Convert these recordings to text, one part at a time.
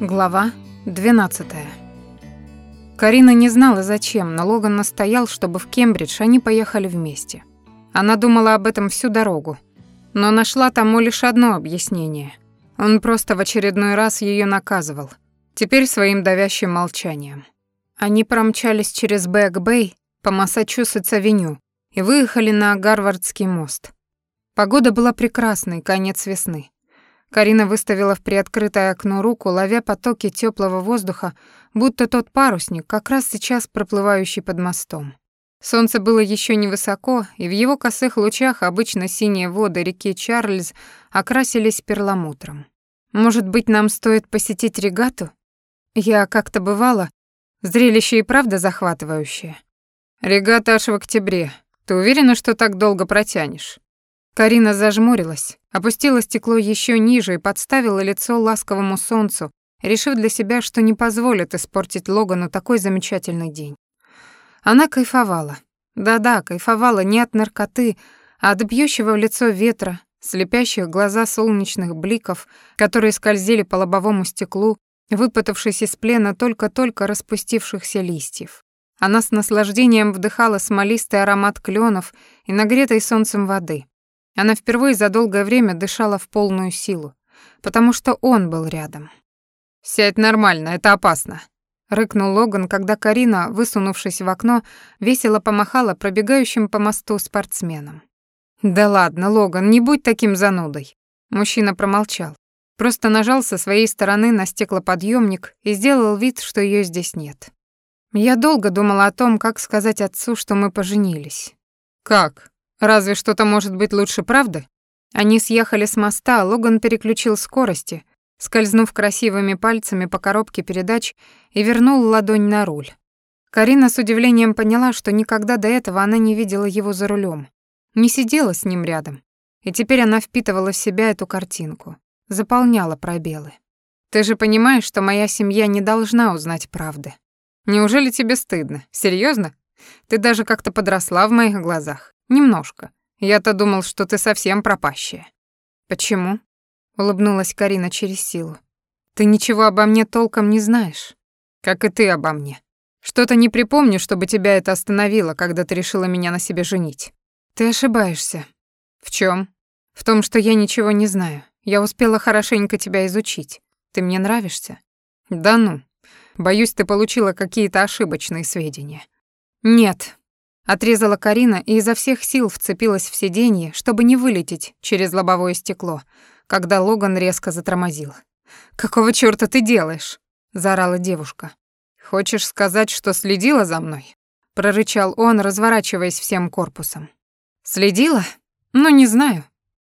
Глава 12. Карина не знала зачем, но Логан настоял, чтобы в Кембридж они поехали вместе. Она думала об этом всю дорогу, но нашла тому лишь одно объяснение. Он просто в очередной раз ее наказывал, теперь своим давящим молчанием. Они промчались через Бэк-Бэй по Массачусетс-авеню и выехали на Гарвардский мост. Погода была прекрасной, конец весны. Карина выставила в приоткрытое окно руку, ловя потоки теплого воздуха, будто тот парусник, как раз сейчас проплывающий под мостом. Солнце было еще невысоко, и в его косых лучах обычно синие воды реки Чарльз окрасились перламутром. «Может быть, нам стоит посетить регату? Я как-то бывала. Зрелище и правда захватывающее». «Регата аж в октябре. Ты уверена, что так долго протянешь?» Карина зажмурилась, опустила стекло еще ниже и подставила лицо ласковому солнцу, решив для себя, что не позволит испортить Логану такой замечательный день. Она кайфовала. Да-да, кайфовала не от наркоты, а от бьющего в лицо ветра, слепящих глаза солнечных бликов, которые скользили по лобовому стеклу, выпутавшись из плена только-только распустившихся листьев. Она с наслаждением вдыхала смолистый аромат кленов и нагретой солнцем воды. Она впервые за долгое время дышала в полную силу, потому что он был рядом. «Сядь нормально, это опасно», — рыкнул Логан, когда Карина, высунувшись в окно, весело помахала пробегающим по мосту спортсменам. «Да ладно, Логан, не будь таким занудой». Мужчина промолчал. Просто нажал со своей стороны на стеклоподъемник и сделал вид, что ее здесь нет. Я долго думала о том, как сказать отцу, что мы поженились. «Как?» Разве что-то может быть лучше правды? Они съехали с моста, Логан переключил скорости, скользнув красивыми пальцами по коробке передач и вернул ладонь на руль. Карина с удивлением поняла, что никогда до этого она не видела его за рулем, не сидела с ним рядом. И теперь она впитывала в себя эту картинку, заполняла пробелы. Ты же понимаешь, что моя семья не должна узнать правды. Неужели тебе стыдно? Серьезно? Ты даже как-то подросла в моих глазах. Немножко. Я-то думал, что ты совсем пропащая. Почему? улыбнулась Карина через силу. Ты ничего обо мне толком не знаешь, как и ты обо мне. Что-то не припомню, чтобы тебя это остановило, когда ты решила меня на себе женить. Ты ошибаешься. В чем? В том, что я ничего не знаю. Я успела хорошенько тебя изучить. Ты мне нравишься? Да ну. Боюсь, ты получила какие-то ошибочные сведения. Нет, Отрезала Карина и изо всех сил вцепилась в сиденье, чтобы не вылететь через лобовое стекло, когда Логан резко затормозил. «Какого чёрта ты делаешь?» — заорала девушка. «Хочешь сказать, что следила за мной?» — прорычал он, разворачиваясь всем корпусом. «Следила? Ну, не знаю.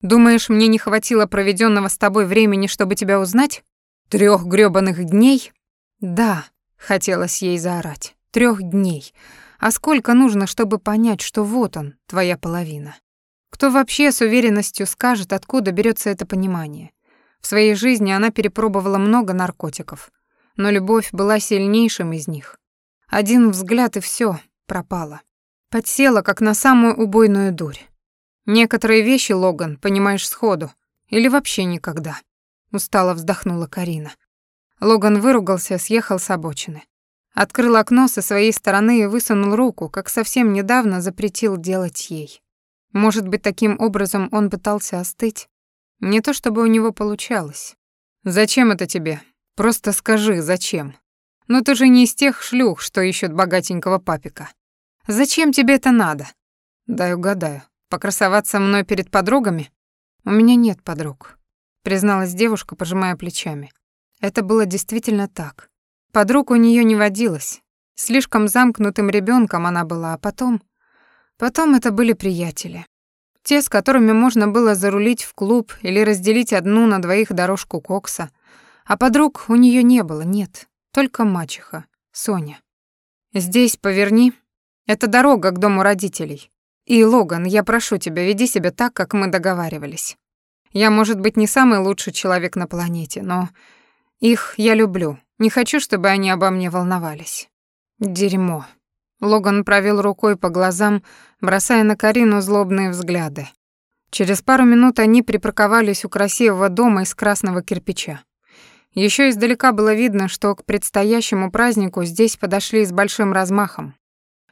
Думаешь, мне не хватило проведенного с тобой времени, чтобы тебя узнать? Трех грёбаных дней?» «Да», — хотелось ей заорать. Трех дней. А сколько нужно, чтобы понять, что вот он, твоя половина? Кто вообще с уверенностью скажет, откуда берется это понимание? В своей жизни она перепробовала много наркотиков, но любовь была сильнейшим из них. Один взгляд и все пропало. Подсела, как на самую убойную дурь. Некоторые вещи, Логан, понимаешь сходу, или вообще никогда. Устало вздохнула Карина. Логан выругался, съехал с обочины. Открыл окно со своей стороны и высунул руку, как совсем недавно запретил делать ей. Может быть, таким образом он пытался остыть? Не то чтобы у него получалось. «Зачем это тебе? Просто скажи, зачем? Ну ты же не из тех шлюх, что ищут богатенького папика. Зачем тебе это надо?» «Дай угадаю. Покрасоваться мной перед подругами?» «У меня нет подруг», — призналась девушка, пожимая плечами. Это было действительно так. Подруг у нее не водилось. Слишком замкнутым ребенком она была, а потом... Потом это были приятели. Те, с которыми можно было зарулить в клуб или разделить одну на двоих дорожку кокса. А подруг у нее не было, нет. Только мачеха, Соня. «Здесь поверни. Это дорога к дому родителей. И, Логан, я прошу тебя, веди себя так, как мы договаривались. Я, может быть, не самый лучший человек на планете, но их я люблю, не хочу, чтобы они обо мне волновались. Дерьмо. Логан провел рукой по глазам, бросая на Карину злобные взгляды. Через пару минут они припарковались у красивого дома из красного кирпича. Еще издалека было видно, что к предстоящему празднику здесь подошли с большим размахом.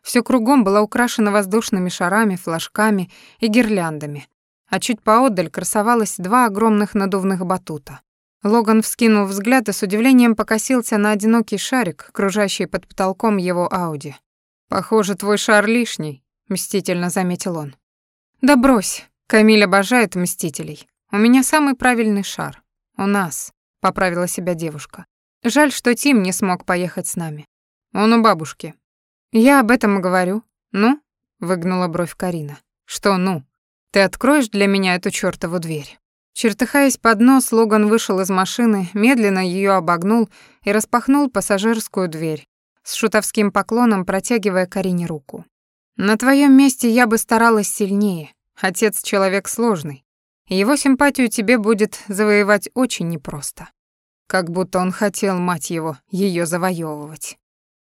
Все кругом было украшено воздушными шарами, флажками и гирляндами, а чуть поодаль красовалось два огромных надувных батута. Логан вскинул взгляд и с удивлением покосился на одинокий шарик, кружащий под потолком его Ауди. «Похоже, твой шар лишний», — мстительно заметил он. «Да брось, Камиль обожает мстителей. У меня самый правильный шар. У нас», — поправила себя девушка. «Жаль, что Тим не смог поехать с нами. Он у бабушки». «Я об этом и говорю. Ну?» — выгнула бровь Карина. «Что «ну»? Ты откроешь для меня эту чёртову дверь?» Чертыхаясь под нос, Логан вышел из машины, медленно ее обогнул и распахнул пассажирскую дверь, с шутовским поклоном протягивая Карине руку. «На твоем месте я бы старалась сильнее. Отец — человек сложный. его симпатию тебе будет завоевать очень непросто. Как будто он хотел, мать его, ее завоевывать.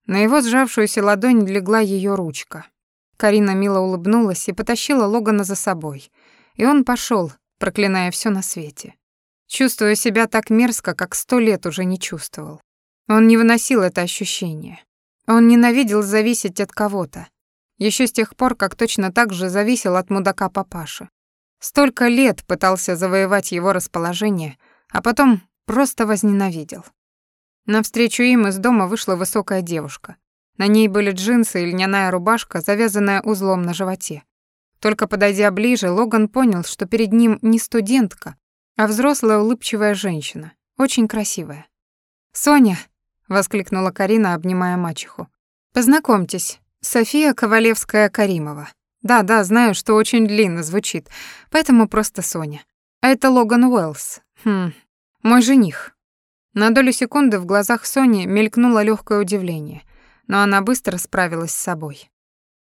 На его сжавшуюся ладонь легла ее ручка. Карина мило улыбнулась и потащила Логана за собой. И он пошел, проклиная все на свете. Чувствуя себя так мерзко, как сто лет уже не чувствовал. Он не выносил это ощущение. Он ненавидел зависеть от кого-то. Еще с тех пор, как точно так же зависел от мудака папаши. Столько лет пытался завоевать его расположение, а потом просто возненавидел. Навстречу им из дома вышла высокая девушка. На ней были джинсы и льняная рубашка, завязанная узлом на животе. Только подойдя ближе, Логан понял, что перед ним не студентка, а взрослая улыбчивая женщина, очень красивая. «Соня!» — воскликнула Карина, обнимая мачеху. «Познакомьтесь, София Ковалевская-Каримова. Да-да, знаю, что очень длинно звучит, поэтому просто Соня. А это Логан Уэллс. Хм, мой жених». На долю секунды в глазах Сони мелькнуло легкое удивление, но она быстро справилась с собой.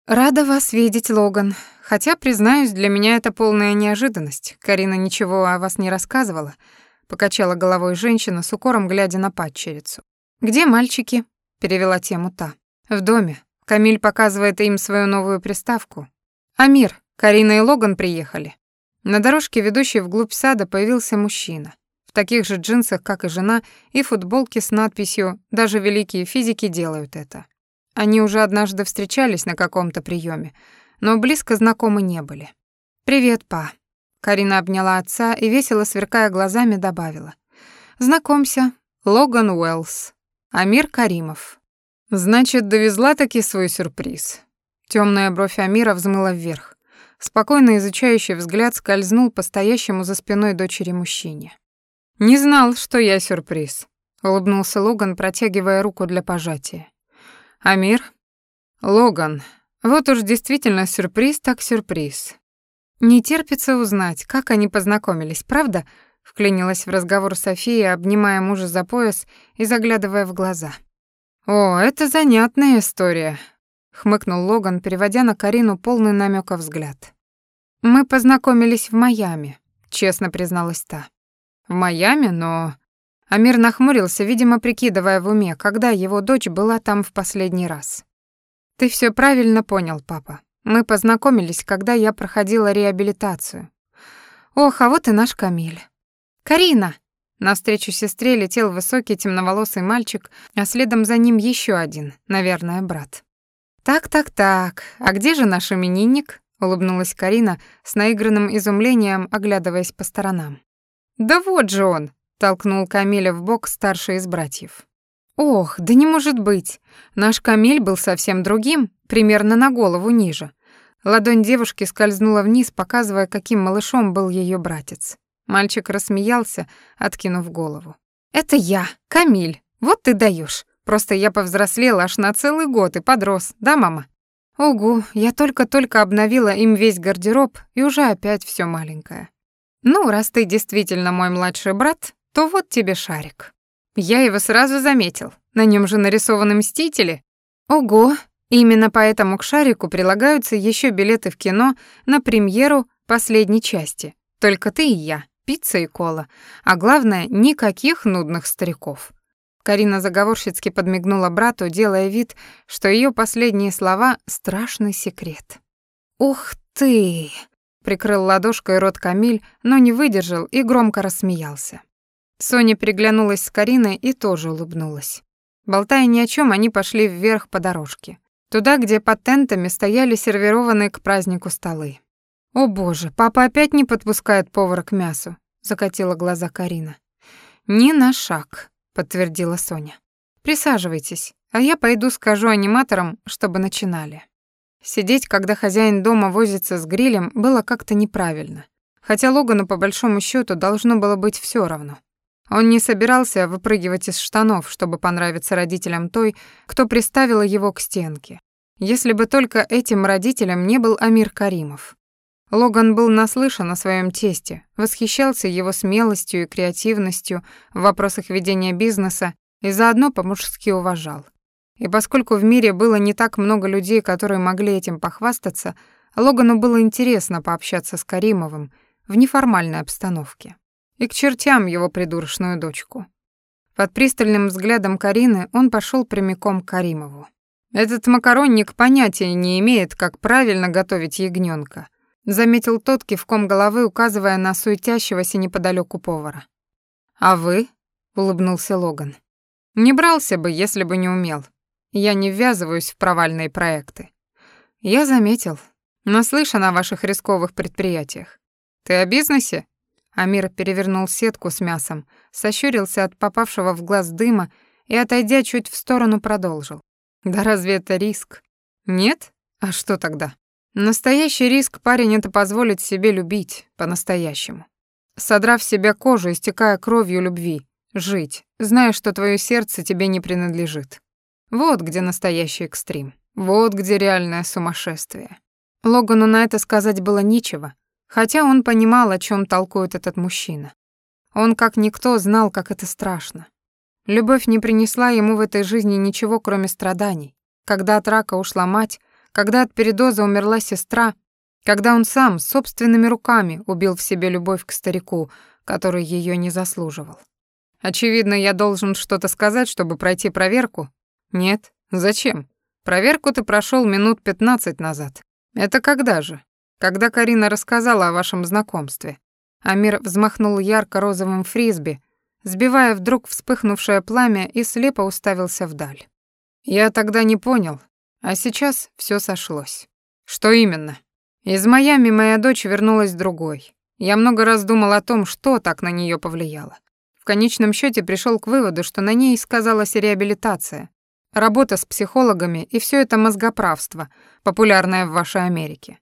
«Рада вас видеть, Логан. Хотя, признаюсь, для меня это полная неожиданность. Карина ничего о вас не рассказывала», — покачала головой женщина с укором, глядя на падчерицу. «Где мальчики?» — перевела тему та. «В доме. Камиль показывает им свою новую приставку. Амир, Карина и Логан приехали». На дорожке, ведущей вглубь сада, появился мужчина. В таких же джинсах, как и жена, и футболке с надписью «Даже великие физики делают это». Они уже однажды встречались на каком-то приеме, но близко знакомы не были. «Привет, па». Карина обняла отца и, весело сверкая глазами, добавила. «Знакомься, Логан Уэллс, Амир Каримов». «Значит, довезла таки свой сюрприз». Темная бровь Амира взмыла вверх. Спокойно изучающий взгляд скользнул по стоящему за спиной дочери мужчине. «Не знал, что я сюрприз», — улыбнулся Логан, протягивая руку для пожатия. Амир? Логан. Вот уж действительно сюрприз так сюрприз. Не терпится узнать, как они познакомились, правда? Вклинилась в разговор София, обнимая мужа за пояс и заглядывая в глаза. О, это занятная история, хмыкнул Логан, переводя на Карину полный намека взгляд. Мы познакомились в Майами, честно призналась та. В Майами, но Амир нахмурился, видимо, прикидывая в уме, когда его дочь была там в последний раз. «Ты все правильно понял, папа. Мы познакомились, когда я проходила реабилитацию. Ох, а вот и наш Камиль. Карина!» Навстречу сестре летел высокий темноволосый мальчик, а следом за ним еще один, наверное, брат. «Так-так-так, а где же наш именинник?» — улыбнулась Карина с наигранным изумлением, оглядываясь по сторонам. «Да вот же он!» Толкнул Камиля в бок старший из братьев. Ох, да не может быть. Наш Камиль был совсем другим, примерно на голову ниже. Ладонь девушки скользнула вниз, показывая, каким малышом был ее братец. Мальчик рассмеялся, откинув голову. Это я, Камиль. Вот ты даешь. Просто я повзрослела аж на целый год и подрос, да, мама? Угу, я только-только обновила им весь гардероб, и уже опять все маленькое. Ну, раз ты действительно мой младший брат, то вот тебе шарик. Я его сразу заметил. На нем же нарисованы мстители. Ого! Именно поэтому к шарику прилагаются еще билеты в кино на премьеру последней части. Только ты и я, пицца и кола. А главное, никаких нудных стариков. Карина заговорщицки подмигнула брату, делая вид, что ее последние слова — страшный секрет. «Ух ты!» — прикрыл ладошкой рот Камиль, но не выдержал и громко рассмеялся. Соня переглянулась с Кариной и тоже улыбнулась. Болтая ни о чем, они пошли вверх по дорожке. Туда, где под тентами стояли сервированные к празднику столы. «О боже, папа опять не подпускает повара к мясу», — закатила глаза Карина. «Ни на шаг», — подтвердила Соня. «Присаживайтесь, а я пойду скажу аниматорам, чтобы начинали». Сидеть, когда хозяин дома возится с грилем, было как-то неправильно. Хотя Логану, по большому счету должно было быть все равно. Он не собирался выпрыгивать из штанов, чтобы понравиться родителям той, кто приставила его к стенке. Если бы только этим родителям не был Амир Каримов. Логан был наслышан о своем тесте, восхищался его смелостью и креативностью в вопросах ведения бизнеса и заодно по-мужски уважал. И поскольку в мире было не так много людей, которые могли этим похвастаться, Логану было интересно пообщаться с Каримовым в неформальной обстановке. И к чертям его придурочную дочку. Под пристальным взглядом Карины он пошел прямиком к Каримову. Этот макаронник понятия не имеет, как правильно готовить ягненка, заметил тот кивком головы, указывая на суетящегося неподалеку повара. А вы? улыбнулся Логан. Не брался бы, если бы не умел. Я не ввязываюсь в провальные проекты. Я заметил. Наслышан о ваших рисковых предприятиях. Ты о бизнесе? Амир перевернул сетку с мясом, сощурился от попавшего в глаз дыма и, отойдя чуть в сторону, продолжил. Да разве это риск? Нет? А что тогда? Настоящий риск парень это позволит себе любить по-настоящему. Содрав себя кожу, истекая кровью любви, жить, зная, что твое сердце тебе не принадлежит. Вот где настоящий экстрим. Вот где реальное сумасшествие. Логану на это сказать было нечего, хотя он понимал, о чем толкует этот мужчина. Он как никто знал, как это страшно. Любовь не принесла ему в этой жизни ничего, кроме страданий. Когда от рака ушла мать, когда от передоза умерла сестра, когда он сам собственными руками убил в себе любовь к старику, который ее не заслуживал. Очевидно, я должен что-то сказать, чтобы пройти проверку, нет? Зачем? Проверку ты прошел минут пятнадцать назад. Это когда же? Когда Карина рассказала о вашем знакомстве. Амир взмахнул ярко-розовым фрисби, сбивая вдруг вспыхнувшее пламя и слепо уставился вдаль. Я тогда не понял, а сейчас все сошлось. Что именно? Из Майами моя дочь вернулась другой. Я много раз думал о том, что так на нее повлияло. В конечном счете пришел к выводу, что на ней сказалась реабилитация, Работа с психологами и все это мозгоправство, популярное в вашей Америке.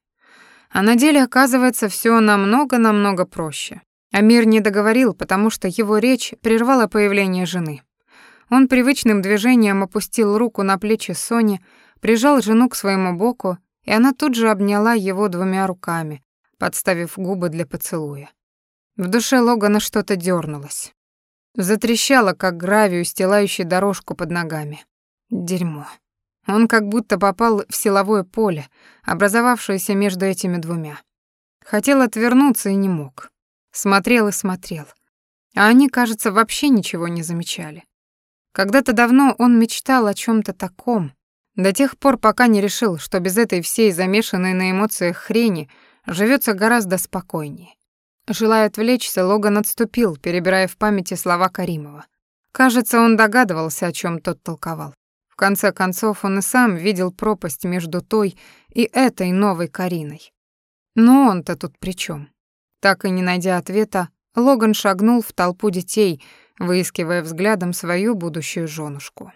А на деле оказывается все намного-намного проще. Амир не договорил, потому что его речь прервала появление жены. Он привычным движением опустил руку на плечи Сони, прижал жену к своему боку, и она тут же обняла его двумя руками, подставив губы для поцелуя. В душе Логана что-то дернулось. Затрещало, как гравий, устилающий дорожку под ногами. Дерьмо. Он как будто попал в силовое поле, образовавшееся между этими двумя. Хотел отвернуться и не мог. Смотрел и смотрел. А они, кажется, вообще ничего не замечали. Когда-то давно он мечтал о чем то таком, до тех пор, пока не решил, что без этой всей замешанной на эмоциях хрени живется гораздо спокойнее. Желая отвлечься, Логан отступил, перебирая в памяти слова Каримова. Кажется, он догадывался, о чем тот толковал. В конце концов, он и сам видел пропасть между той и этой новой Кариной. Но он-то тут при чем? Так и не найдя ответа, Логан шагнул в толпу детей, выискивая взглядом свою будущую женушку.